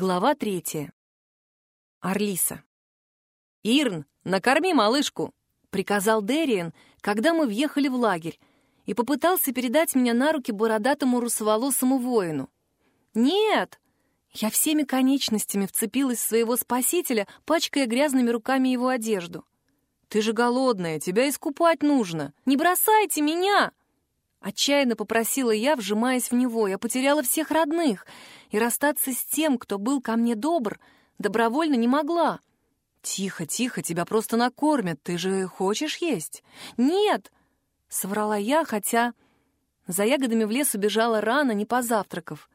Глава третья. Арлиса. «Ирн, накорми малышку!» — приказал Дериан, когда мы въехали в лагерь, и попытался передать меня на руки бородатому русоволосому воину. «Нет!» Я всеми конечностями вцепилась в своего спасителя, пачкая грязными руками его одежду. «Ты же голодная, тебя искупать нужно! Не бросайте меня!» Отчаянно попросила я, вжимаясь в него. Я потеряла всех родных, и расстаться с тем, кто был ко мне добр, добровольно не могла. «Тихо, тихо, тебя просто накормят, ты же хочешь есть?» «Нет!» — соврала я, хотя за ягодами в лес убежала рано, не позавтракав.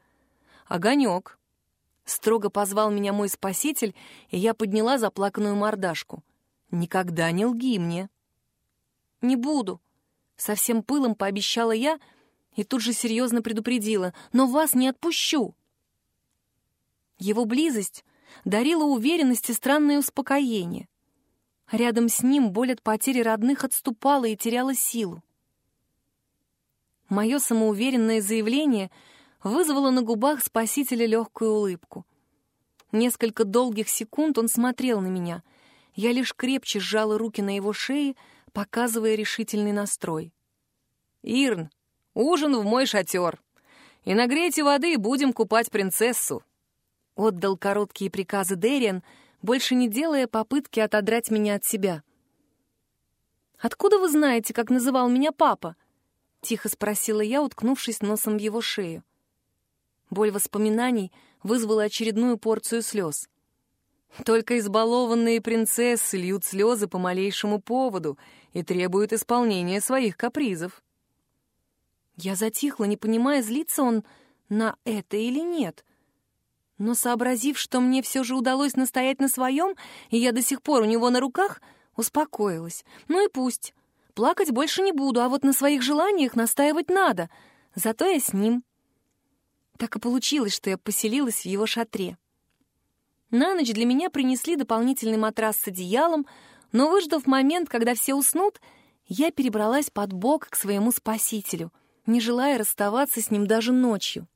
«Огонек!» — строго позвал меня мой спаситель, и я подняла заплаканную мордашку. «Никогда не лги мне!» «Не буду!» Со всем пылом пообещала я и тут же серьезно предупредила, но вас не отпущу. Его близость дарила уверенность и странное успокоение. Рядом с ним боль от потери родных отступала и теряла силу. Мое самоуверенное заявление вызвало на губах спасителя легкую улыбку. Несколько долгих секунд он смотрел на меня. Я лишь крепче сжала руки на его шее, показывая решительный настрой. «Ирн, ужин в мой шатер. И нагрейте воды, и будем купать принцессу». Отдал короткие приказы Дериан, больше не делая попытки отодрать меня от себя. «Откуда вы знаете, как называл меня папа?» — тихо спросила я, уткнувшись носом в его шею. Боль воспоминаний вызвала очередную порцию слез. Только избалованные принцессы льют слезы по малейшему поводу и требуют исполнения своих капризов. Я затихла, не понимая, злится он на это или нет. Но, сообразив, что мне все же удалось настоять на своем, и я до сих пор у него на руках, успокоилась. Ну и пусть. Плакать больше не буду, а вот на своих желаниях настаивать надо. Зато я с ним. Так и получилось, что я поселилась в его шатре. На ночь для меня принесли дополнительный матрас с одеялом, но, выждав момент, когда все уснут, я перебралась под бок к своему спасителю, не желая расставаться с ним даже ночью.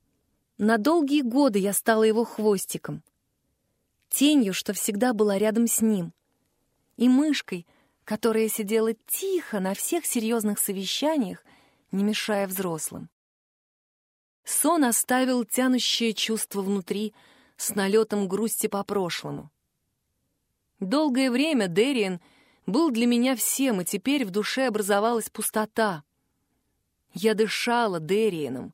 На долгие годы я стала его хвостиком, тенью, что всегда была рядом с ним, и мышкой, которая сидела тихо на всех серьезных совещаниях, не мешая взрослым. Сон оставил тянущее чувство внутри — с налетом грусти по прошлому. Долгое время Дериан был для меня всем, и теперь в душе образовалась пустота. Я дышала Дерианом,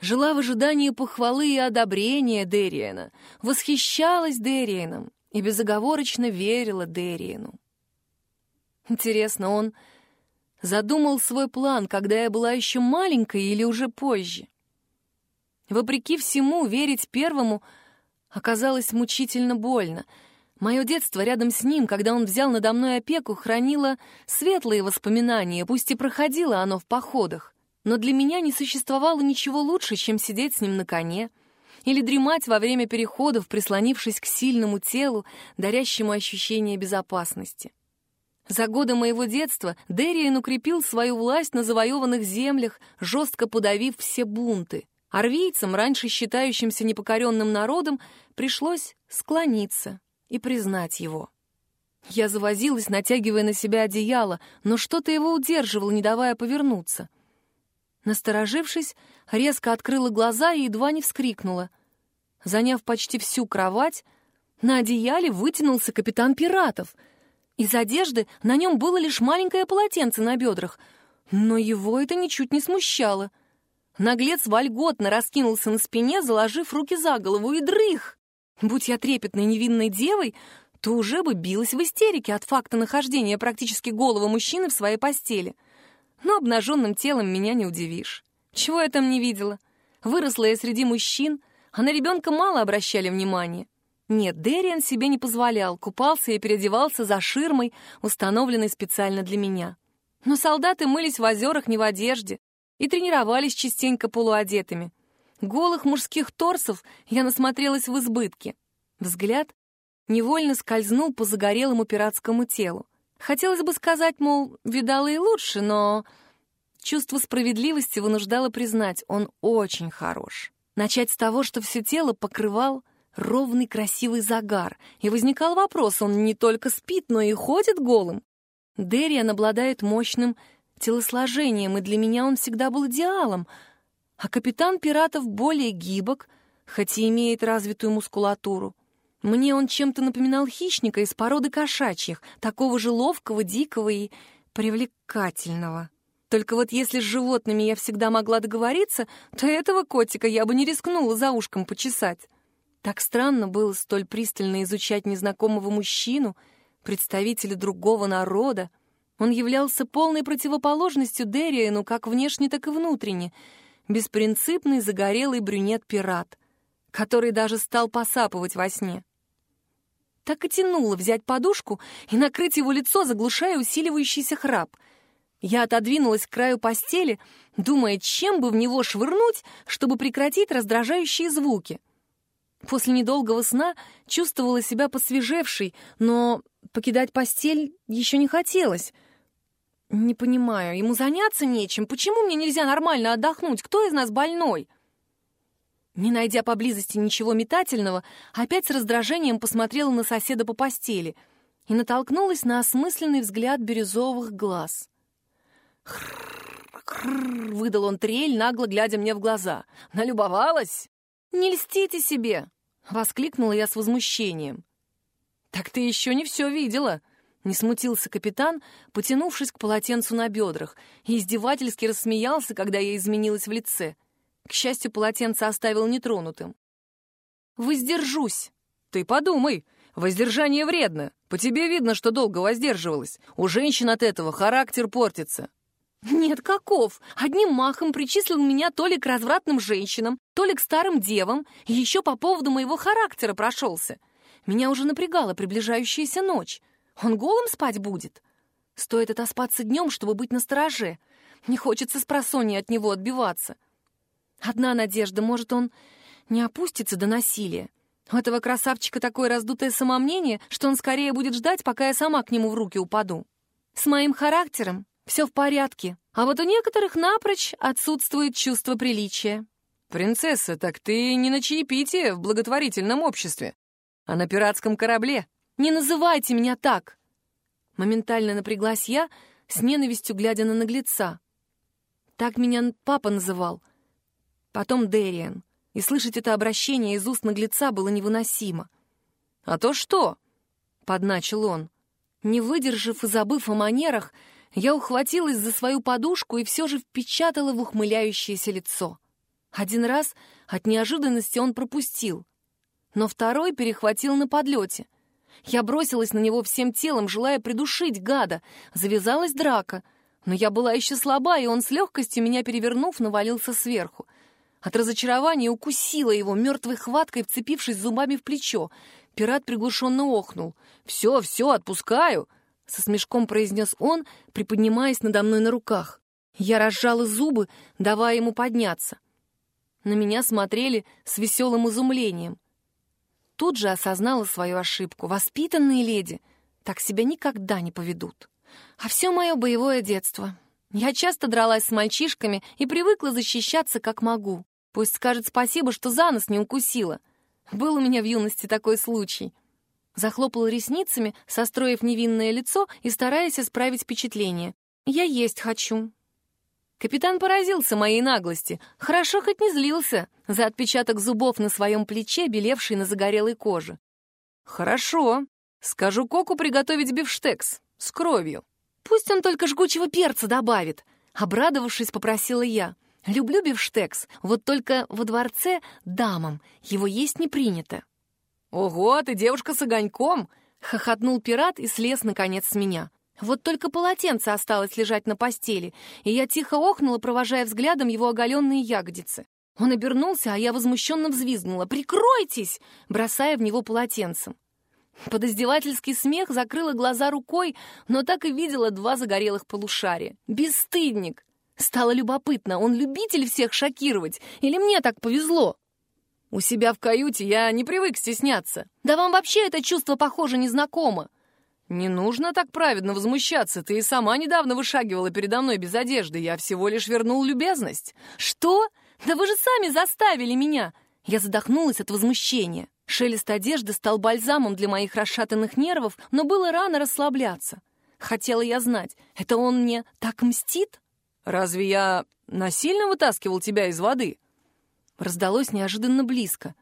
жила в ожидании похвалы и одобрения Дериана, восхищалась Дерианом и безоговорочно верила Дериану. Интересно, он задумал свой план, когда я была еще маленькой или уже позже? Вопреки всему, верить первому — Оказалось мучительно больно. Мое детство рядом с ним, когда он взял надо мной опеку, хранило светлые воспоминания, пусть и проходило оно в походах. Но для меня не существовало ничего лучше, чем сидеть с ним на коне или дремать во время переходов, прислонившись к сильному телу, дарящему ощущение безопасности. За годы моего детства Дериан укрепил свою власть на завоеванных землях, жестко подавив все бунты — Арвийцам, раньше считающимся непокоренным народом, пришлось склониться и признать его. Я завозилась, натягивая на себя одеяло, но что-то его удерживало, не давая повернуться. Насторожившись, резко открыла глаза и едва не вскрикнула. Заняв почти всю кровать, на одеяле вытянулся капитан пиратов. Из одежды на нем было лишь маленькое полотенце на бедрах, но его это ничуть не смущало — Наглец вольготно раскинулся на спине, заложив руки за голову, и дрых. Будь я трепетной невинной девой, то уже бы билась в истерике от факта нахождения практически голого мужчины в своей постели. Но обнаженным телом меня не удивишь. Чего я там не видела? Выросла я среди мужчин, а на ребенка мало обращали внимания. Нет, Дерриан себе не позволял, купался и переодевался за ширмой, установленной специально для меня. Но солдаты мылись в озерах не в одежде, и тренировались частенько полуодетыми. Голых мужских торсов я насмотрелась в избытке. Взгляд невольно скользнул по загорелому пиратскому телу. Хотелось бы сказать, мол, видала и лучше, но... Чувство справедливости вынуждало признать, он очень хорош. Начать с того, что все тело покрывал ровный красивый загар, и возникал вопрос, он не только спит, но и ходит голым. Дериан обладает мощным телосложением, и для меня он всегда был идеалом, а капитан пиратов более гибок, хоть и имеет развитую мускулатуру. Мне он чем-то напоминал хищника из породы кошачьих, такого же ловкого, дикого и привлекательного. Только вот если с животными я всегда могла договориться, то этого котика я бы не рискнула за ушком почесать. Так странно было столь пристально изучать незнакомого мужчину, представителя другого народа. Он являлся полной противоположностью Дериану как внешне, так и внутренне. Беспринципный загорелый брюнет-пират, который даже стал посапывать во сне. Так и тянуло взять подушку и накрыть его лицо, заглушая усиливающийся храп. Я отодвинулась к краю постели, думая, чем бы в него швырнуть, чтобы прекратить раздражающие звуки. После недолгого сна чувствовала себя посвежевшей, но покидать постель еще не хотелось. Не понимаю, ему заняться нечем. Почему мне нельзя нормально отдохнуть? Кто из нас больной? Не найдя поблизости ничего метательного, опять с раздражением посмотрела на соседа по постели и натолкнулась на осмысленный взгляд бирюзовых глаз. Выдал он трель, нагло глядя мне в глаза. «Налюбовалась?» «Не льстите себе!» — воскликнула я с возмущением. «Так ты еще не все видела!» Не смутился капитан, потянувшись к полотенцу на бедрах, и издевательски рассмеялся, когда я изменилась в лице. К счастью, полотенце оставил нетронутым. «Воздержусь!» «Ты подумай! Воздержание вредно! По тебе видно, что долго воздерживалась. У женщин от этого характер портится!» «Нет, каков! Одним махом причислил меня то ли к развратным женщинам, то ли к старым девам, и еще по поводу моего характера прошелся. Меня уже напрягала приближающаяся ночь. Он голым спать будет? Стоит отоспаться днем, чтобы быть настороже. Не хочется с просонья от него отбиваться. Одна надежда, может, он не опустится до насилия. У этого красавчика такое раздутое самомнение, что он скорее будет ждать, пока я сама к нему в руки упаду. С моим характером все в порядке, а вот у некоторых напрочь отсутствует чувство приличия. «Принцесса, так ты не на чаепитие в благотворительном обществе, а на пиратском корабле». «Не называйте меня так!» Моментально напряглась я, с ненавистью глядя на наглеца. Так меня папа называл. Потом Дериан. И слышать это обращение из уст наглеца было невыносимо. «А то что?» — подначил он. Не выдержав и забыв о манерах, я ухватилась за свою подушку и все же впечатала в ухмыляющееся лицо. Один раз от неожиданности он пропустил, но второй перехватил на подлете. Я бросилась на него всем телом, желая придушить гада. Завязалась драка, но я была еще слаба, и он с легкостью, меня перевернув, навалился сверху. От разочарования укусила его, мертвой хваткой вцепившись зубами в плечо. Пират приглушенно охнул. «Все, все, отпускаю!» со смешком произнес он, приподнимаясь надо мной на руках. Я разжала зубы, давая ему подняться. На меня смотрели с веселым изумлением. Тут же осознала свою ошибку. Воспитанные леди так себя никогда не поведут. А все мое боевое детство. Я часто дралась с мальчишками и привыкла защищаться как могу. Пусть скажет спасибо, что за нос не укусила. Был у меня в юности такой случай — Захлопала ресницами, состроив невинное лицо и стараясь исправить впечатление. «Я есть хочу». Капитан поразился моей наглости. Хорошо хоть не злился за отпечаток зубов на своем плече, белевший на загорелой коже. «Хорошо. Скажу Коку приготовить бифштекс. С кровью. Пусть он только жгучего перца добавит», — обрадовавшись, попросила я. «Люблю бифштекс, вот только во дворце дамам его есть не принято». «Ого, ты девушка с огоньком!» — хохотнул пират и слез, наконец, с меня. Вот только полотенце осталось лежать на постели, и я тихо охнула, провожая взглядом его оголенные ягодицы. Он обернулся, а я возмущенно взвизгнула. «Прикройтесь!» бросая в него полотенцем. Под издевательский смех закрыла глаза рукой, но так и видела два загорелых полушария. «Бесстыдник!» Стало любопытно, он любитель всех шокировать, или мне так повезло? У себя в каюте я не привык стесняться. Да вам вообще это чувство, похоже, незнакомо. Не нужно так праведно возмущаться. Ты и сама недавно вышагивала передо мной без одежды. Я всего лишь вернул любезность. Что? Да вы же сами заставили меня. Я задохнулась от возмущения. Шелест одежды стал бальзамом для моих расшатанных нервов, но было рано расслабляться. Хотела я знать, это он мне так мстит? «Разве я насильно вытаскивал тебя из воды?» Раздалось неожиданно близко.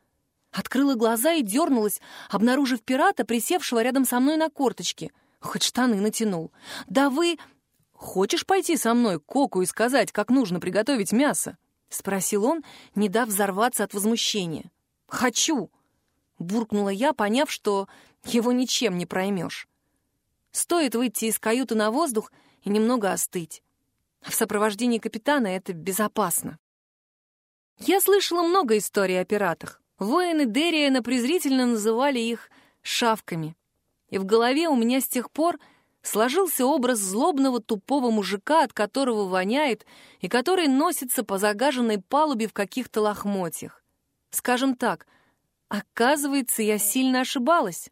Открыла глаза и дернулась, обнаружив пирата, присевшего рядом со мной на корточке. Хоть штаны натянул. «Да вы...» «Хочешь пойти со мной к Коку и сказать, как нужно приготовить мясо?» — спросил он, не дав взорваться от возмущения. «Хочу!» — буркнула я, поняв, что его ничем не проймешь. Стоит выйти из каюты на воздух и немного остыть. В сопровождении капитана это безопасно. Я слышала много историй о пиратах. Воины Дериена презрительно называли их «шавками». И в голове у меня с тех пор сложился образ злобного тупого мужика, от которого воняет, и который носится по загаженной палубе в каких-то лохмотьях. Скажем так, оказывается, я сильно ошибалась.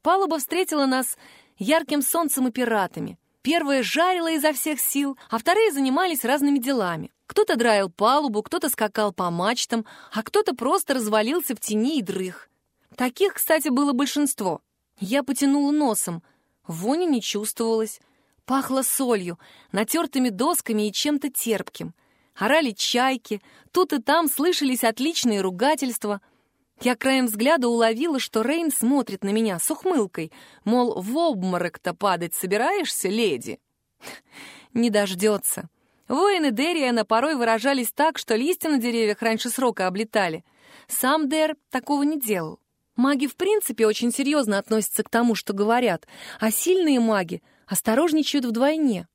Палуба встретила нас ярким солнцем и пиратами. Первые жарила изо всех сил, а вторые занимались разными делами. Кто-то драил палубу, кто-то скакал по мачтам, а кто-то просто развалился в тени и дрых. Таких, кстати, было большинство. Я потянула носом. Вони не чувствовалось. Пахло солью, натертыми досками и чем-то терпким. Орали чайки, тут и там слышались отличные ругательства — я краем взгляда уловила, что Рейн смотрит на меня с ухмылкой, мол, в обморок-то падать собираешься, леди? Не дождется. Воины Дериана порой выражались так, что листья на деревьях раньше срока облетали. Сам Дер такого не делал. Маги в принципе очень серьезно относятся к тому, что говорят, а сильные маги осторожничают вдвойне.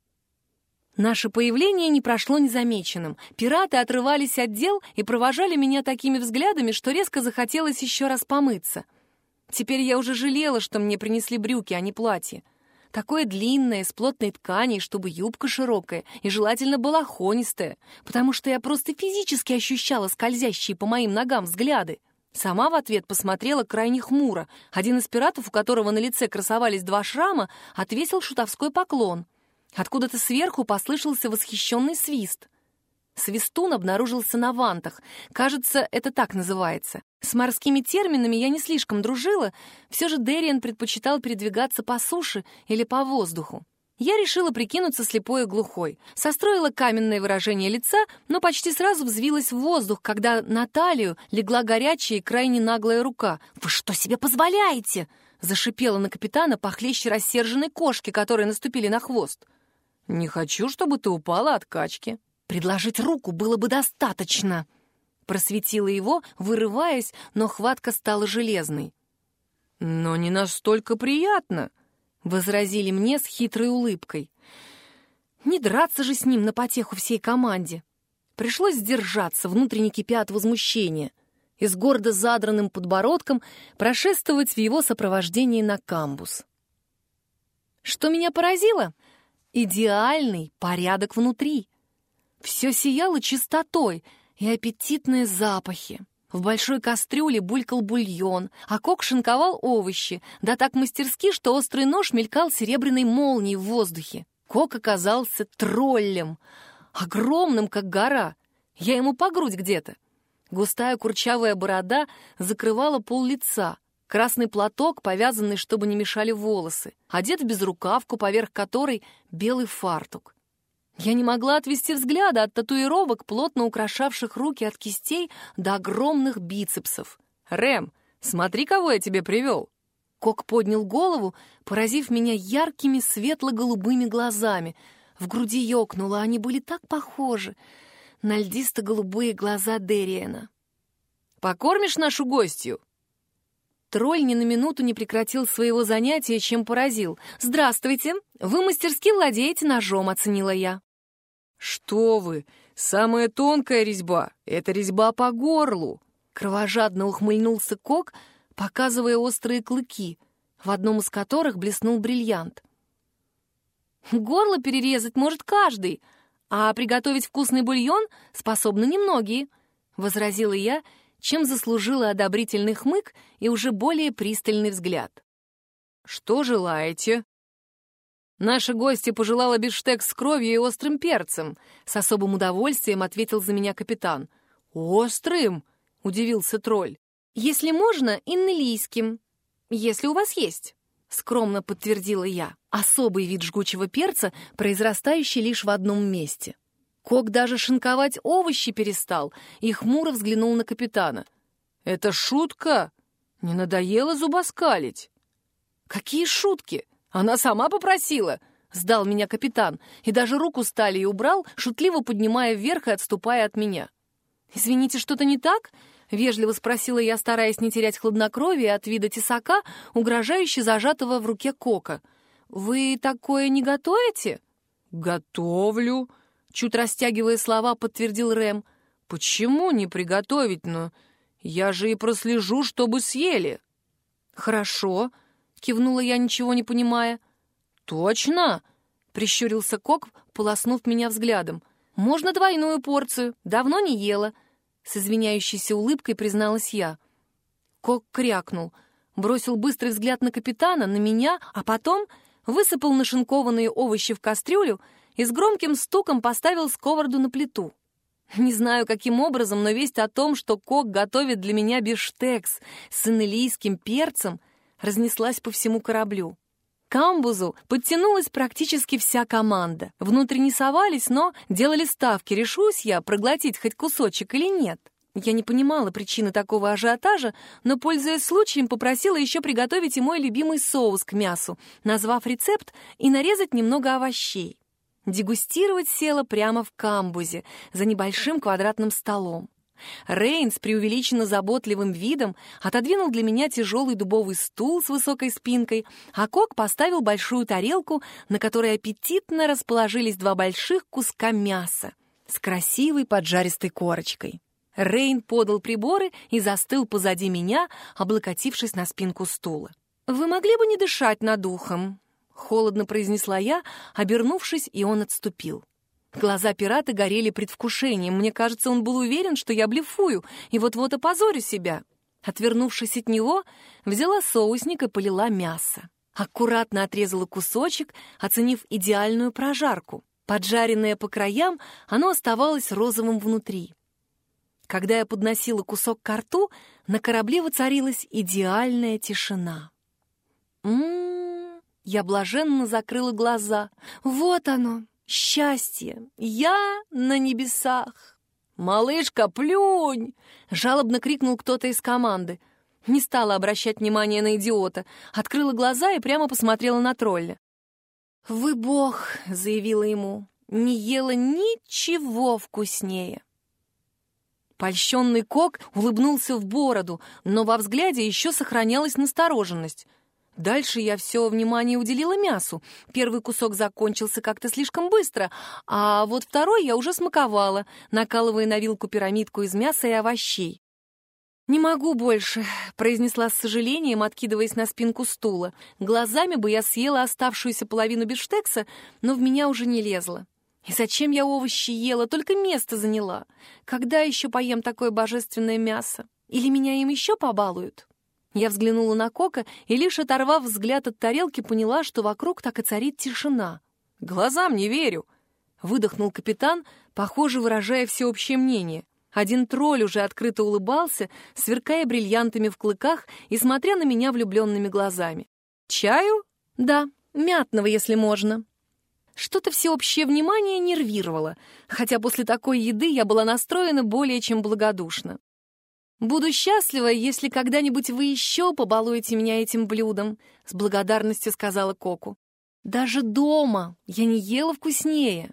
Наше появление не прошло незамеченным. Пираты отрывались от дел и провожали меня такими взглядами, что резко захотелось еще раз помыться. Теперь я уже жалела, что мне принесли брюки, а не платье. Такое длинное, с плотной тканью, чтобы юбка широкая и желательно балахонистая, потому что я просто физически ощущала скользящие по моим ногам взгляды. Сама в ответ посмотрела крайне хмуро. Один из пиратов, у которого на лице красовались два шрама, отвесил шутовской поклон — Откуда-то сверху послышался восхищенный свист. Свистун обнаружился на вантах. Кажется, это так называется. С морскими терминами я не слишком дружила, все же Дерриан предпочитал передвигаться по суше или по воздуху. Я решила прикинуться слепой и глухой. Состроила каменное выражение лица, но почти сразу взвилась в воздух, когда на талию легла горячая и крайне наглая рука. «Вы что себе позволяете?» Зашипела на капитана похлеще рассерженной кошки, которые наступили на хвост. «Не хочу, чтобы ты упала от качки». «Предложить руку было бы достаточно», — просветила его, вырываясь, но хватка стала железной. «Но не настолько приятно», — возразили мне с хитрой улыбкой. «Не драться же с ним на потеху всей команде». Пришлось сдержаться, внутренне кипя от возмущения, и с гордо задранным подбородком прошествовать в его сопровождении на камбус. Что меня поразило — идеальный порядок внутри. Все сияло чистотой и аппетитные запахи. В большой кастрюле булькал бульон, а кок шинковал овощи, да так мастерски, что острый нож мелькал серебряной молнией в воздухе. Кок оказался троллем, огромным, как гора. Я ему по грудь где-то. Густая курчавая борода закрывала пол лица — красный платок, повязанный, чтобы не мешали волосы, одет в безрукавку, поверх которой белый фартук. Я не могла отвести взгляда от татуировок, плотно украшавших руки от кистей до огромных бицепсов. «Рэм, смотри, кого я тебе привел!» Кок поднял голову, поразив меня яркими светло-голубыми глазами. В груди ёкнуло, они были так похожи на льдисто-голубые глаза Дериена. «Покормишь нашу гостью?» Тролль ни на минуту не прекратил своего занятия, чем поразил. «Здравствуйте! Вы мастерски владеете ножом», — оценила я. «Что вы! Самая тонкая резьба — это резьба по горлу!» Кровожадно ухмыльнулся Кок, показывая острые клыки, в одном из которых блеснул бриллиант. «Горло перерезать может каждый, а приготовить вкусный бульон способны немногие», — возразила я, — чем заслужила одобрительный хмык и уже более пристальный взгляд. «Что желаете?» «Наша гостья пожелала бифштекс с кровью и острым перцем», — с особым удовольствием ответил за меня капитан. «Острым?» — удивился тролль. «Если можно, иннелийским, если у вас есть», — скромно подтвердила я. Особый вид жгучего перца, произрастающий лишь в одном месте. Кок даже шинковать овощи перестал и хмуро взглянул на капитана. «Это шутка? Не надоело зубоскалить?» «Какие шутки? Она сама попросила!» — сдал меня капитан, и даже руку стали и убрал, шутливо поднимая вверх и отступая от меня. «Извините, что-то не так?» — вежливо спросила я, стараясь не терять хладнокровие от вида тесака, угрожающе зажатого в руке кока. «Вы такое не готовите?» «Готовлю», — чуть растягивая слова, подтвердил Рэм. «Почему не приготовить, но я же и прослежу, чтобы съели». «Хорошо», — кивнула я, ничего не понимая. «Точно?» — прищурился Кок, полоснув меня взглядом. «Можно двойную порцию. Давно не ела». С извиняющейся улыбкой призналась я. Кок крякнул, бросил быстрый взгляд на капитана, на меня, а потом высыпал нашинкованные овощи в кастрюлю и с громким стуком поставил сковороду на плиту. Не знаю, каким образом, но весть о том, что Кок готовит для меня биштекс с инелийским перцем, разнеслась по всему кораблю. К амбузу подтянулась практически вся команда. Внутрь не совались, но делали ставки, решусь я проглотить хоть кусочек или нет. Я не понимала причины такого ажиотажа, но, пользуясь случаем, попросила еще приготовить и мой любимый соус к мясу, назвав рецепт и нарезать немного овощей. Дегустировать села прямо в камбузе, за небольшим квадратным столом. Рейн с преувеличенно заботливым видом отодвинул для меня тяжелый дубовый стул с высокой спинкой, а Кок поставил большую тарелку, на которой аппетитно расположились два больших куска мяса с красивой поджаристой корочкой. Рейн подал приборы и застыл позади меня, облокотившись на спинку стула. «Вы могли бы не дышать над ухом?» — холодно произнесла я, обернувшись, и он отступил. Глаза пирата горели предвкушением. Мне кажется, он был уверен, что я блефую и вот-вот опозорю себя. Отвернувшись от него, взяла соусник и полила мясо. Аккуратно отрезала кусочек, оценив идеальную прожарку. Поджаренное по краям, оно оставалось розовым внутри. Когда я подносила кусок к рту, на корабле воцарилась идеальная тишина. М-м-м, я блаженно закрыла глаза. Вот оно, Счастье! Я на небесах! «Малышка, плюнь!» — жалобно крикнул кто-то из команды. Не стала обращать внимания на идиота, открыла глаза и прямо посмотрела на тролля. «Вы бог!» — заявила ему. «Не ела ничего вкуснее!» Польщенный кок улыбнулся в бороду, но во взгляде еще сохранялась настороженность. Дальше я все внимание уделила мясу. Первый кусок закончился как-то слишком быстро, а вот второй я уже смаковала, накалывая на вилку пирамидку из мяса и овощей. «Не могу больше», — произнесла с сожалением, откидываясь на спинку стула. Глазами бы я съела оставшуюся половину бифштекса, но в меня уже не лезло. И зачем я овощи ела, только место заняла? Когда еще поем такое божественное мясо? Или меня им еще побалуют? Я взглянула на Кока и, лишь оторвав взгляд от тарелки, поняла, что вокруг так и царит тишина. «Глазам не верю!» — выдохнул капитан, похоже, выражая всеобщее мнение. Один тролль уже открыто улыбался, сверкая бриллиантами в клыках и смотря на меня влюбленными глазами. «Чаю?» «Да, мятного, если можно». Что-то всеобщее внимание нервировало, хотя после такой еды я была настроена более чем благодушно. «Буду счастлива, если когда-нибудь вы еще побалуете меня этим блюдом», — с благодарностью сказала Коку. «Даже дома я не ела вкуснее».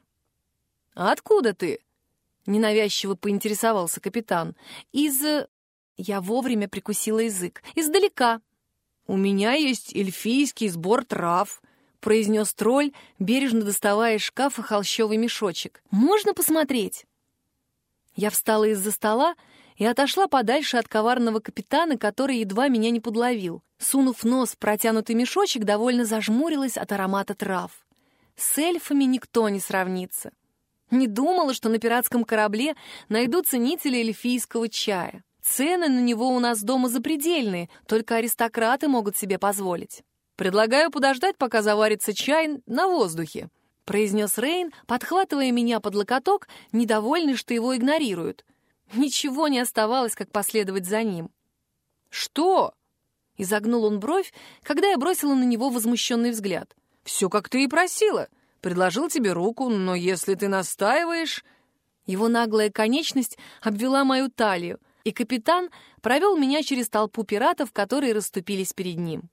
«А откуда ты?» — ненавязчиво поинтересовался капитан. «Из...» Я вовремя прикусила язык. «Издалека». «У меня есть эльфийский сбор трав», — произнес тролль, бережно доставая из шкафа холщовый мешочек. «Можно посмотреть?» Я встала из-за стола и отошла подальше от коварного капитана, который едва меня не подловил. Сунув нос в протянутый мешочек, довольно зажмурилась от аромата трав. С эльфами никто не сравнится. Не думала, что на пиратском корабле найдут ценители эльфийского чая. Цены на него у нас дома запредельные, только аристократы могут себе позволить. «Предлагаю подождать, пока заварится чай на воздухе», — произнес Рейн, подхватывая меня под локоток, недовольный, что его игнорируют. Ничего не оставалось, как последовать за ним. «Что?» — изогнул он бровь, когда я бросила на него возмущенный взгляд. «Все, как ты и просила. Предложил тебе руку, но если ты настаиваешь...» Его наглая конечность обвела мою талию, и капитан провел меня через толпу пиратов, которые расступились перед ним.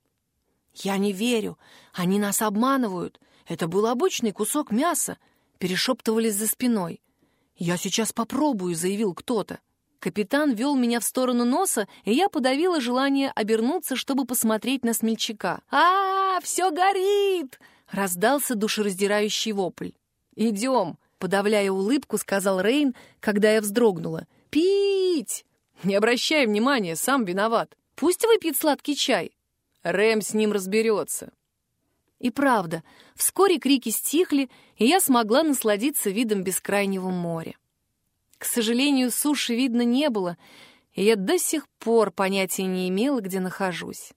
«Я не верю. Они нас обманывают. Это был обычный кусок мяса», — перешептывались за спиной. «Я сейчас попробую», — заявил кто-то. Капитан вел меня в сторону носа, и я подавила желание обернуться, чтобы посмотреть на смельчака. а, -а, -а все горит!» — раздался душераздирающий вопль. «Идем!» — подавляя улыбку, сказал Рейн, когда я вздрогнула. «Пить!» «Не обращай внимания, сам виноват. Пусть выпьет сладкий чай. Рэм с ним разберется». И правда, вскоре крики стихли, и я смогла насладиться видом бескрайнего моря. К сожалению, суши видно не было, и я до сих пор понятия не имела, где нахожусь.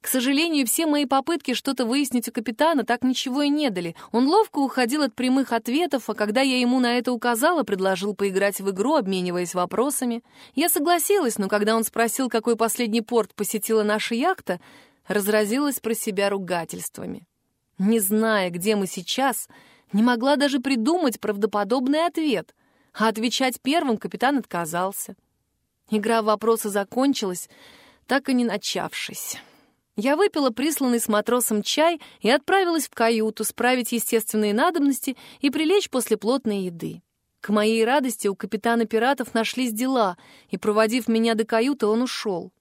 К сожалению, все мои попытки что-то выяснить у капитана так ничего и не дали. Он ловко уходил от прямых ответов, а когда я ему на это указала, предложил поиграть в игру, обмениваясь вопросами. Я согласилась, но когда он спросил, какой последний порт посетила наша яхта, разразилась про себя ругательствами. Не зная, где мы сейчас, не могла даже придумать правдоподобный ответ — а отвечать первым капитан отказался. Игра в вопросы закончилась, так и не начавшись. Я выпила присланный с матросом чай и отправилась в каюту справить естественные надобности и прилечь после плотной еды. К моей радости у капитана пиратов нашлись дела, и, проводив меня до каюты, он ушел.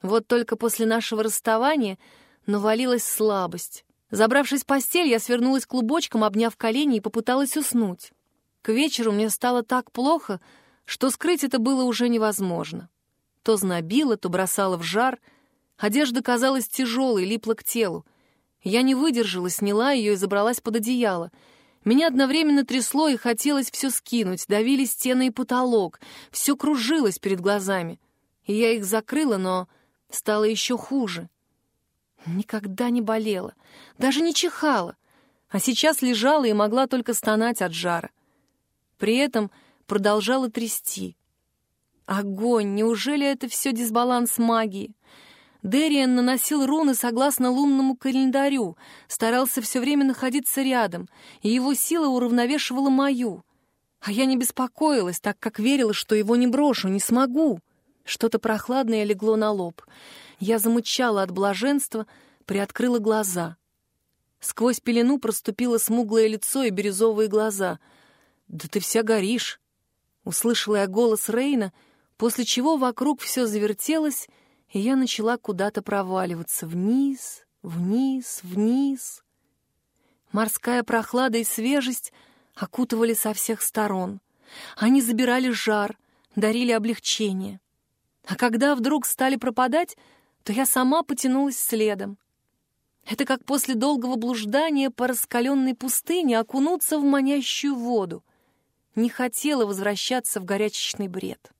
Вот только после нашего расставания навалилась слабость. Забравшись в постель, я свернулась клубочком, обняв колени, и попыталась уснуть. К вечеру мне стало так плохо, что скрыть это было уже невозможно. То знобило, то бросало в жар. Одежда казалась тяжелой, липла к телу. Я не выдержала, сняла ее и забралась под одеяло. Меня одновременно трясло и хотелось все скинуть, давили стены и потолок, все кружилось перед глазами. И я их закрыла, но стало еще хуже. Никогда не болела, даже не чихала, а сейчас лежала и могла только стонать от жара. При этом продолжала трясти. Огонь! Неужели это все дисбаланс магии? Дериан наносил руны согласно лунному календарю, старался все время находиться рядом, и его сила уравновешивала мою. А я не беспокоилась, так как верила, что его не брошу, не смогу. Что-то прохладное легло на лоб. Я замычала от блаженства, приоткрыла глаза. Сквозь пелену проступило смуглое лицо и бирюзовые глаза — «Да ты вся горишь!» Услышала я голос Рейна, после чего вокруг все завертелось, и я начала куда-то проваливаться вниз, вниз, вниз. Морская прохлада и свежесть окутывали со всех сторон. Они забирали жар, дарили облегчение. А когда вдруг стали пропадать, то я сама потянулась следом. Это как после долгого блуждания по раскаленной пустыне окунуться в манящую воду не хотела возвращаться в горячечный бред.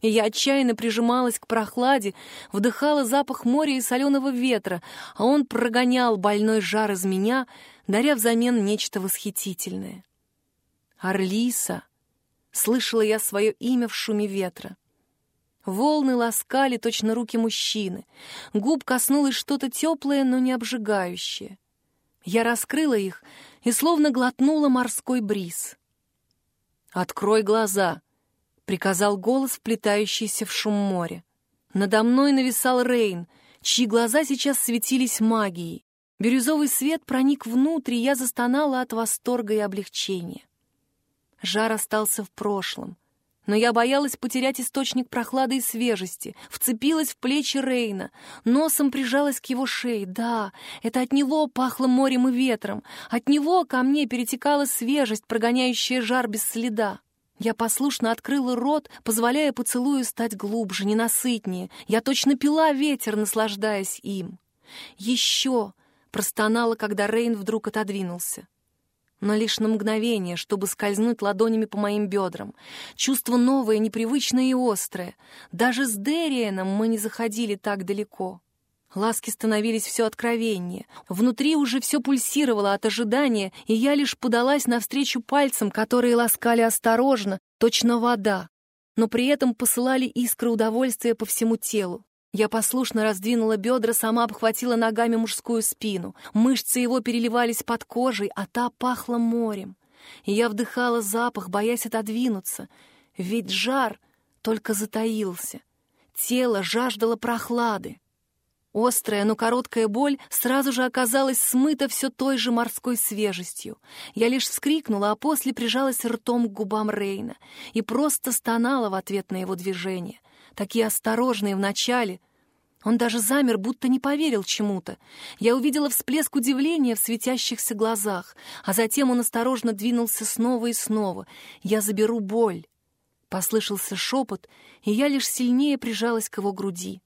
И я отчаянно прижималась к прохладе, вдыхала запах моря и соленого ветра, а он прогонял больной жар из меня, даря взамен нечто восхитительное. «Орлиса!» — слышала я свое имя в шуме ветра. Волны ласкали точно руки мужчины. Губ коснулось что-то теплое, но не обжигающее. Я раскрыла их и словно глотнула морской бриз. «Открой глаза!» — приказал голос, вплетающийся в шум моря. Надо мной нависал Рейн, чьи глаза сейчас светились магией. Бирюзовый свет проник внутрь, и я застонала от восторга и облегчения. Жар остался в прошлом, но я боялась потерять источник прохлады и свежести, вцепилась в плечи Рейна, носом прижалась к его шее. Да, это от него пахло морем и ветром, от него ко мне перетекала свежесть, прогоняющая жар без следа. Я послушно открыла рот, позволяя поцелую стать глубже, ненасытнее. Я точно пила ветер, наслаждаясь им. «Еще!» — простонала, когда Рейн вдруг отодвинулся. Но лишь на мгновение, чтобы скользнуть ладонями по моим бедрам. Чувство новое, непривычное и острое. Даже с Дерианом мы не заходили так далеко. Ласки становились все откровеннее. Внутри уже все пульсировало от ожидания, и я лишь подалась навстречу пальцам, которые ласкали осторожно, точно вода, но при этом посылали искры удовольствия по всему телу. Я послушно раздвинула бедра, сама обхватила ногами мужскую спину. Мышцы его переливались под кожей, а та пахла морем. И я вдыхала запах, боясь отодвинуться. Ведь жар только затаился. Тело жаждало прохлады. Острая, но короткая боль сразу же оказалась смыта все той же морской свежестью. Я лишь вскрикнула, а после прижалась ртом к губам Рейна и просто стонала в ответ на его движение. Такие осторожные вначале. Он даже замер, будто не поверил чему-то. Я увидела всплеск удивления в светящихся глазах, а затем он осторожно двинулся снова и снова. «Я заберу боль». Послышался шепот, и я лишь сильнее прижалась к его груди.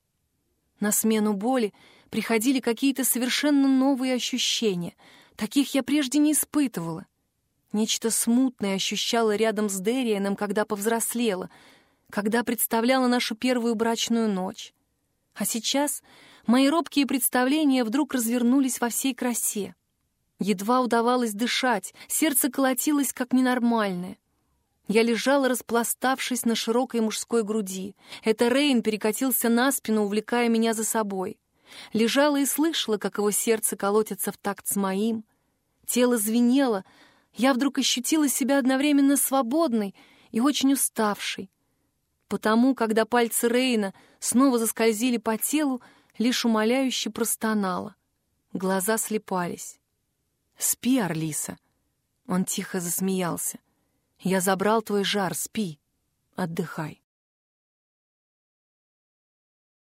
На смену боли приходили какие-то совершенно новые ощущения. Таких я прежде не испытывала. Нечто смутное ощущала рядом с Дерианом, когда повзрослела, когда представляла нашу первую брачную ночь. А сейчас мои робкие представления вдруг развернулись во всей красе. Едва удавалось дышать, сердце колотилось как ненормальное. Я лежала, распластавшись на широкой мужской груди. Это Рейн перекатился на спину, увлекая меня за собой. Лежала и слышала, как его сердце колотится в такт с моим. Тело звенело. Я вдруг ощутила себя одновременно свободной и очень уставшей. Потому, когда пальцы Рейна снова заскользили по телу, лишь умоляюще простонала. Глаза слепались. «Спи, Орлиса!» Он тихо засмеялся. Я забрал твой жар, спи, отдыхай.